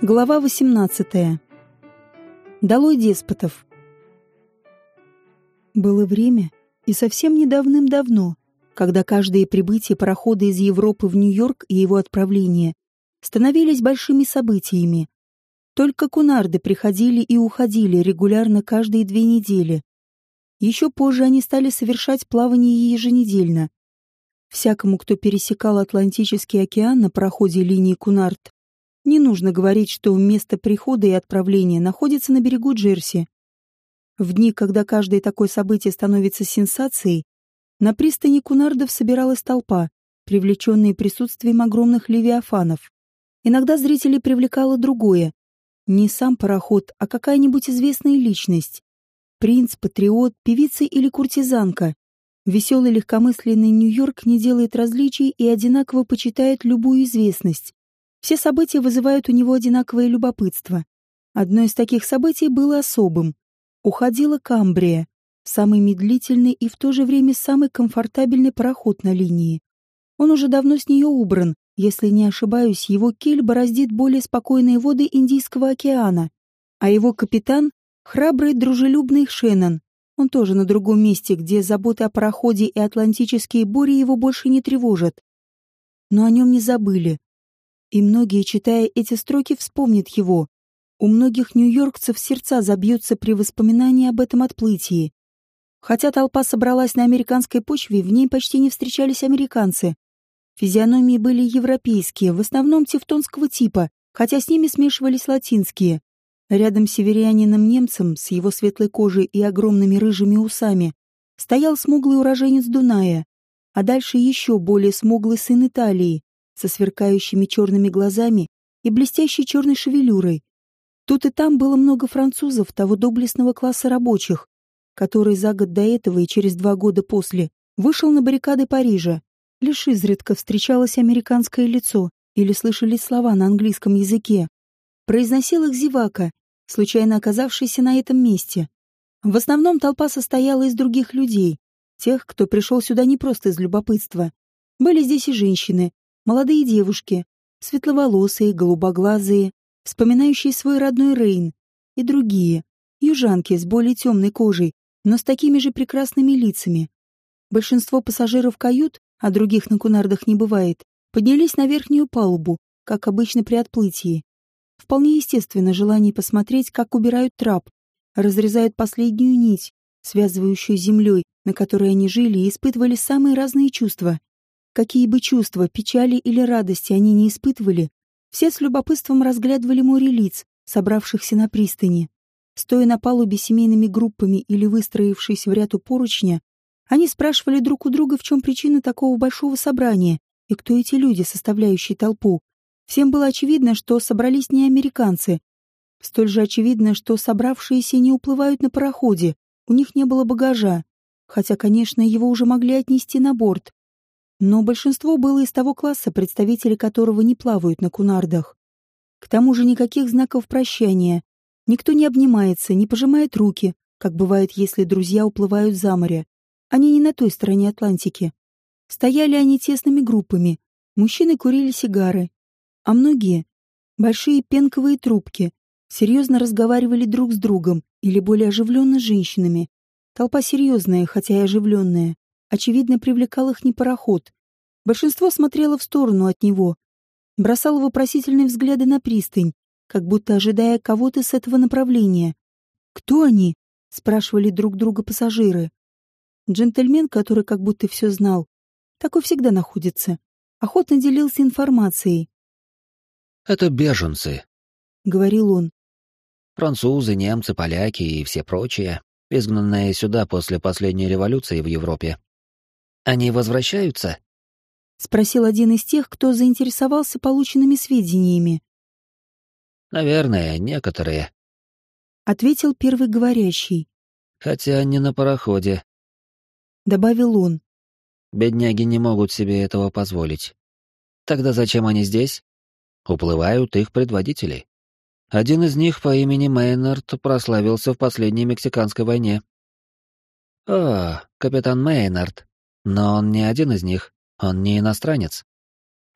Глава 18. Долой деспотов. Было время, и совсем недавным-давно, когда каждое прибытие парохода из Европы в Нью-Йорк и его отправление становились большими событиями. Только кунарды приходили и уходили регулярно каждые две недели. Еще позже они стали совершать плавание еженедельно. Всякому, кто пересекал Атлантический океан на пароходе линии Кунард, не нужно говорить, что место прихода и отправления находится на берегу Джерси. В дни, когда каждое такое событие становится сенсацией, на пристани Кунардов собиралась толпа, привлеченная присутствием огромных левиафанов. Иногда зрители привлекало другое. Не сам пароход, а какая-нибудь известная личность. Принц, патриот, певица или куртизанка. Веселый легкомысленный Нью-Йорк не делает различий и одинаково почитает любую известность. Все события вызывают у него одинаковое любопытство. Одно из таких событий было особым. Уходила Камбрия, самый медлительный и в то же время самый комфортабельный пароход на линии. Он уже давно с нее убран, если не ошибаюсь, его киль бороздит более спокойные воды Индийского океана, а его капитан — храбрый, дружелюбный Шеннон. Он тоже на другом месте, где заботы о пароходе и атлантические бури его больше не тревожат. Но о нем не забыли. И многие, читая эти строки, вспомнят его. У многих нью-йоркцев сердца забьются при воспоминании об этом отплытии. Хотя толпа собралась на американской почве, в ней почти не встречались американцы. Физиономии были европейские, в основном тевтонского типа, хотя с ними смешивались латинские. Рядом с северянином-немцем с его светлой кожей и огромными рыжими усами стоял смуглый уроженец Дуная, а дальше еще более смуглый сын Италии, со сверкающими черными глазами и блестящей черной шевелюрой. Тут и там было много французов того доблестного класса рабочих, который за год до этого и через два года после вышел на баррикады Парижа. Лишь изредка встречалось американское лицо или слышались слова на английском языке. Произносил их зевака, случайно оказавшийся на этом месте. В основном толпа состояла из других людей, тех, кто пришел сюда не просто из любопытства. Были здесь и женщины, Молодые девушки, светловолосые, голубоглазые, вспоминающие свой родной Рейн, и другие, южанки с более темной кожей, но с такими же прекрасными лицами. Большинство пассажиров кают, а других на кунардах не бывает, поднялись на верхнюю палубу, как обычно при отплытии. Вполне естественно желание посмотреть, как убирают трап, разрезают последнюю нить, связывающую землей, на которой они жили и испытывали самые разные чувства. Какие бы чувства, печали или радости они не испытывали, все с любопытством разглядывали море лиц, собравшихся на пристани. Стоя на палубе семейными группами или выстроившись в ряд у поручня, они спрашивали друг у друга, в чем причина такого большого собрания и кто эти люди, составляющие толпу. Всем было очевидно, что собрались не американцы. Столь же очевидно, что собравшиеся не уплывают на пароходе, у них не было багажа, хотя, конечно, его уже могли отнести на борт. Но большинство было из того класса, представители которого не плавают на кунардах. К тому же никаких знаков прощания. Никто не обнимается, не пожимает руки, как бывает, если друзья уплывают за море. Они не на той стороне Атлантики. Стояли они тесными группами. Мужчины курили сигары. А многие — большие пенковые трубки. Серьезно разговаривали друг с другом или более оживленно с женщинами. Толпа серьезная, хотя и оживленная. Очевидно, привлекал их не пароход. Большинство смотрело в сторону от него, бросало вопросительные взгляды на пристань, как будто ожидая кого-то с этого направления. «Кто они?» — спрашивали друг друга пассажиры. Джентльмен, который как будто все знал, такой всегда находится, охотно делился информацией. «Это беженцы», — говорил он. «Французы, немцы, поляки и все прочие, изгнанные сюда после последней революции в Европе. Они возвращаются? Спросил один из тех, кто заинтересовался полученными сведениями. Наверное, некоторые. Ответил первый говорящий. Хотя не на пароходе. Добавил он. Бедняги не могут себе этого позволить. Тогда зачем они здесь? Уплывают их предводители. Один из них по имени Мейнард прославился в последней мексиканской войне. О, капитан Мейнард. Но он не один из них, он не иностранец.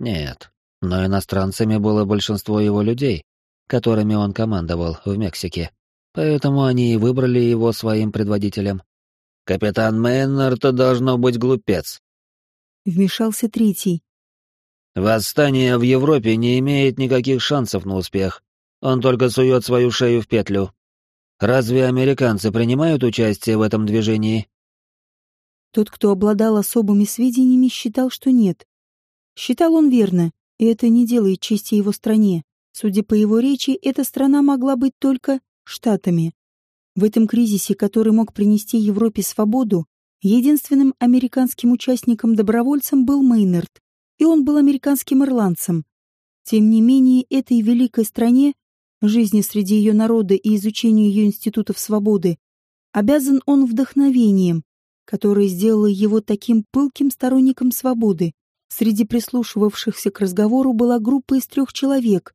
Нет, но иностранцами было большинство его людей, которыми он командовал в Мексике. Поэтому они и выбрали его своим предводителем. «Капитан Мейнард должно быть глупец», — вмешался третий. «Восстание в Европе не имеет никаких шансов на успех. Он только сует свою шею в петлю. Разве американцы принимают участие в этом движении?» Тот, кто обладал особыми сведениями, считал, что нет. Считал он верно, и это не делает чести его стране. Судя по его речи, эта страна могла быть только Штатами. В этом кризисе, который мог принести Европе свободу, единственным американским участником-добровольцем был Мейнард, и он был американским ирландцем. Тем не менее, этой великой стране, жизни среди ее народа и изучению ее институтов свободы, обязан он вдохновением, которое сделало его таким пылким сторонником свободы. Среди прислушивавшихся к разговору была группа из трех человек.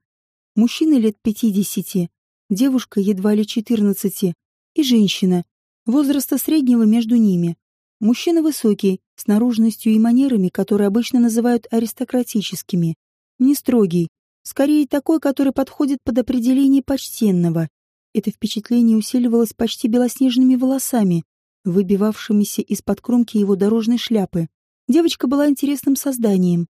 Мужчины лет пятидесяти, девушка едва ли четырнадцати и женщина, возраста среднего между ними. Мужчина высокий, с наружностью и манерами, которые обычно называют аристократическими. Не строгий, скорее такой, который подходит под определение почтенного. Это впечатление усиливалось почти белоснежными волосами, выбивавшимися из-под кромки его дорожной шляпы. Девочка была интересным созданием.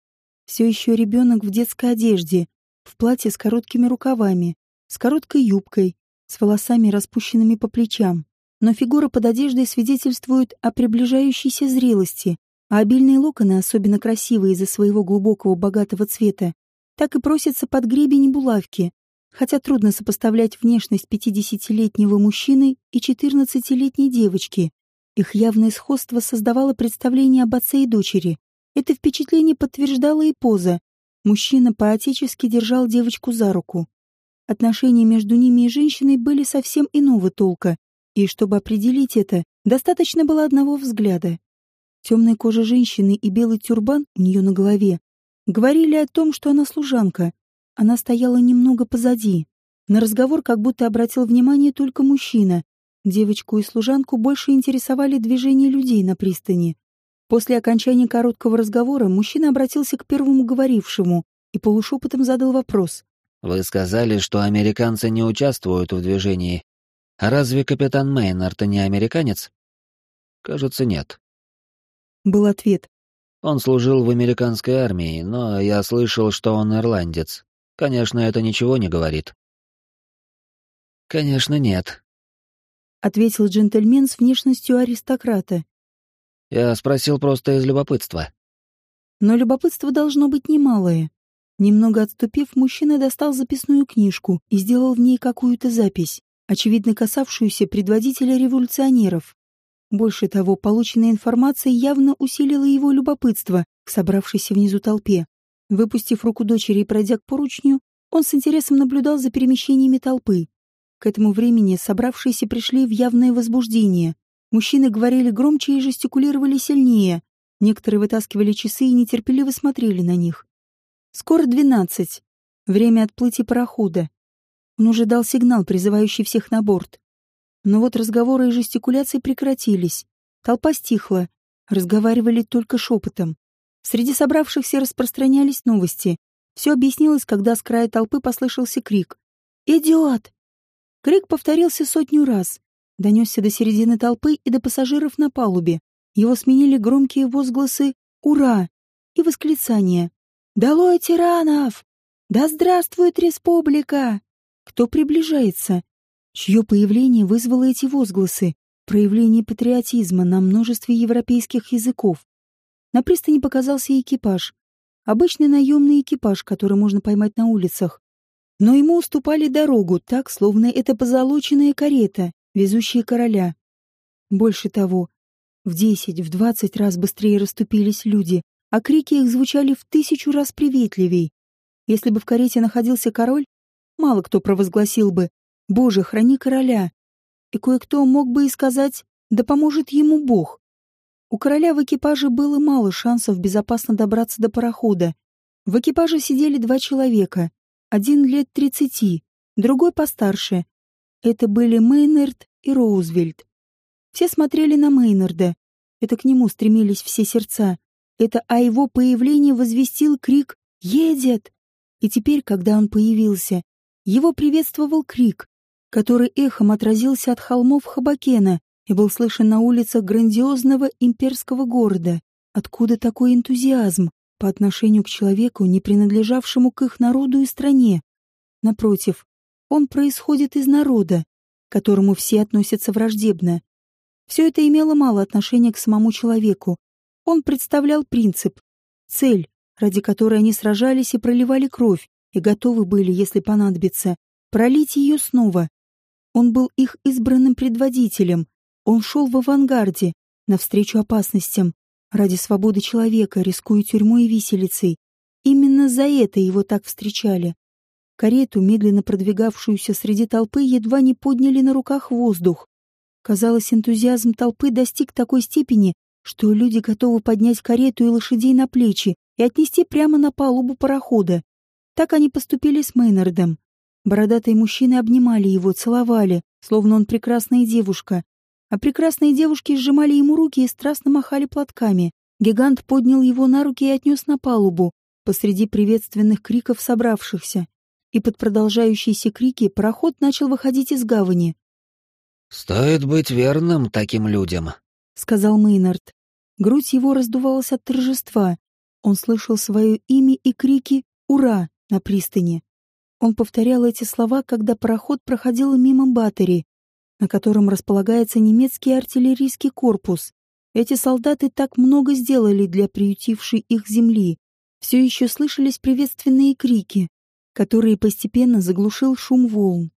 Все еще ребенок в детской одежде, в платье с короткими рукавами, с короткой юбкой, с волосами распущенными по плечам. Но фигура под одеждой свидетельствует о приближающейся зрелости, а обильные локоны, особенно красивые из-за своего глубокого богатого цвета, так и просятся под гребень булавки, хотя трудно сопоставлять внешность 50-летнего мужчины и 14-летней девочки, их явное сходство создавало представление об отце и дочери. Это впечатление подтверждала и поза. Мужчина поотечески держал девочку за руку. Отношения между ними и женщиной были совсем иного толка, и чтобы определить это, достаточно было одного взгляда. Темная кожа женщины и белый тюрбан у нее на голове говорили о том, что она служанка. Она стояла немного позади. На разговор как будто обратил внимание только мужчина, Девочку и служанку больше интересовали движения людей на пристани. После окончания короткого разговора мужчина обратился к первому говорившему и полушепотом задал вопрос. «Вы сказали, что американцы не участвуют в движении. А разве капитан Мейнард не американец?» «Кажется, нет». Был ответ. «Он служил в американской армии, но я слышал, что он ирландец. Конечно, это ничего не говорит». «Конечно, нет», ответил джентльмен с внешностью аристократа. Я спросил просто из любопытства. Но любопытство должно быть немалое. Немного отступив, мужчина достал записную книжку и сделал в ней какую-то запись, очевидно касавшуюся предводителя революционеров. Больше того, полученная информация явно усилила его любопытство к собравшейся внизу толпе. Выпустив руку дочери и пройдя к поручню, он с интересом наблюдал за перемещениями толпы. К этому времени собравшиеся пришли в явное возбуждение. Мужчины говорили громче и жестикулировали сильнее. Некоторые вытаскивали часы и нетерпеливо смотрели на них. Скоро двенадцать. Время отплытия парохода. Он уже дал сигнал, призывающий всех на борт. Но вот разговоры и жестикуляции прекратились. Толпа стихла. Разговаривали только шепотом. Среди собравшихся распространялись новости. Все объяснилось, когда с края толпы послышался крик. «Идиот! Крик повторился сотню раз, донесся до середины толпы и до пассажиров на палубе. Его сменили громкие возгласы «Ура!» и восклицания «Долой тиранов! Да здравствует республика!» Кто приближается? Чье появление вызвало эти возгласы? Проявление патриотизма на множестве европейских языков. На пристани показался экипаж. Обычный наемный экипаж, который можно поймать на улицах но ему уступали дорогу так, словно это позолоченная карета, везущая короля. Больше того, в десять, в двадцать раз быстрее расступились люди, а крики их звучали в тысячу раз приветливей. Если бы в карете находился король, мало кто провозгласил бы «Боже, храни короля!» И кое-кто мог бы и сказать «Да поможет ему Бог!» У короля в экипаже было мало шансов безопасно добраться до парохода. В экипаже сидели два человека, один лет тридцати, другой постарше. Это были Мейнард и Роузвельд. Все смотрели на Мейнарда. Это к нему стремились все сердца. Это о его появлении возвестил крик «Едет!». И теперь, когда он появился, Его приветствовал крик, который эхом отразился от холмов Хабакена и был слышен на улицах грандиозного имперского города. Откуда такой энтузиазм по отношению к человеку, не принадлежавшему к их народу и стране? Напротив, он происходит из народа, к которому все относятся враждебно. Все это имело мало отношения к самому человеку. Он представлял принцип, цель, ради которой они сражались и проливали кровь, и готовы были, если понадобится, пролить ее снова. Он был их избранным предводителем. Он шел в авангарде, навстречу опасностям, ради свободы человека, рискуя тюрьмой и виселицей. Именно за это его так встречали. Карету, медленно продвигавшуюся среди толпы, едва не подняли на руках воздух. Казалось, энтузиазм толпы достиг такой степени, что люди готовы поднять карету и лошадей на плечи и отнести прямо на палубу парохода. Так они поступили с Мейнардом. Бородатые мужчины обнимали его, целовали, словно он прекрасная девушка. А прекрасные девушки сжимали ему руки и страстно махали платками. Гигант поднял его на руки и отнес на палубу, посреди приветственных криков собравшихся. И под продолжающиеся крики пароход начал выходить из гавани. «Стоит быть верным таким людям», — сказал Мейнард. Грудь его раздувалась от торжества. Он слышал свое имя и крики «Ура!» на пристани. Он повторял эти слова, когда пароход проходил мимо батареи, на котором располагается немецкий артиллерийский корпус. Эти солдаты так много сделали для приютившей их земли. Все еще слышались приветственные крики, которые постепенно заглушил шум волн.